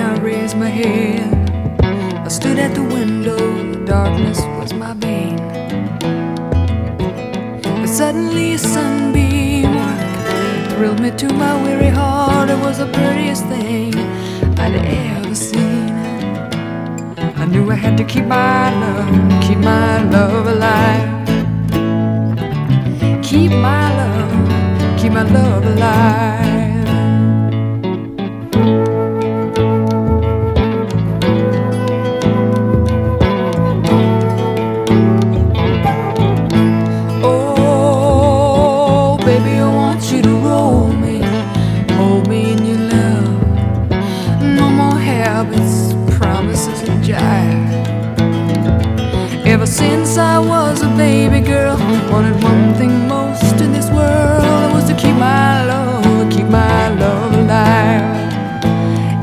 I raised my head. I stood at the window, the darkness was my bane. But suddenly a sunbeam thrilled me to my weary heart. It was the prettiest thing I'd ever seen. I knew I had to keep my love, keep my love alive. Keep my love, keep my love alive. Ever since I was a baby girl, wanted one thing most in this world. Was to keep my love, keep my love alive.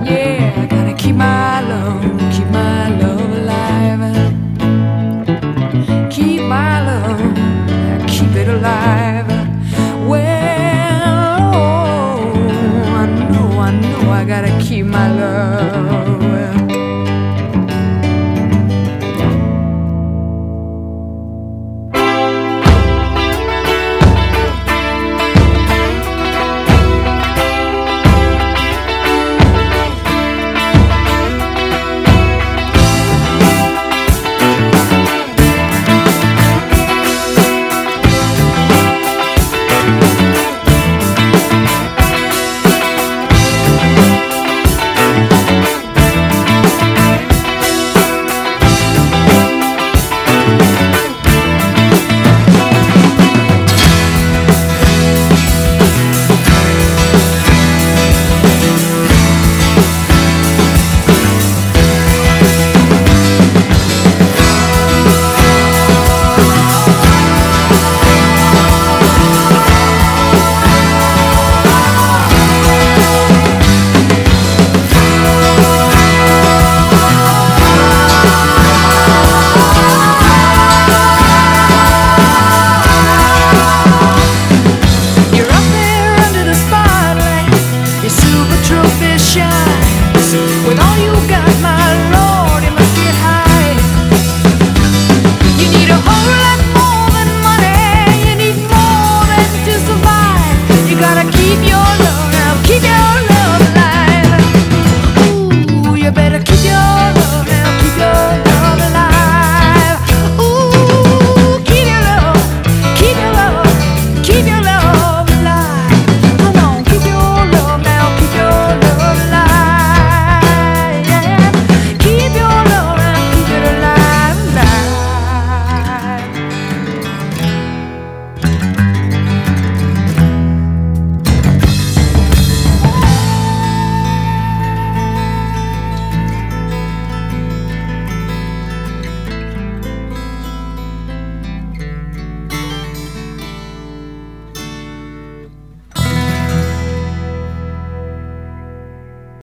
Yeah, I gotta keep my love, keep my love alive. Keep my love, keep it alive. Well, oh, I know, I know, I gotta keep my love.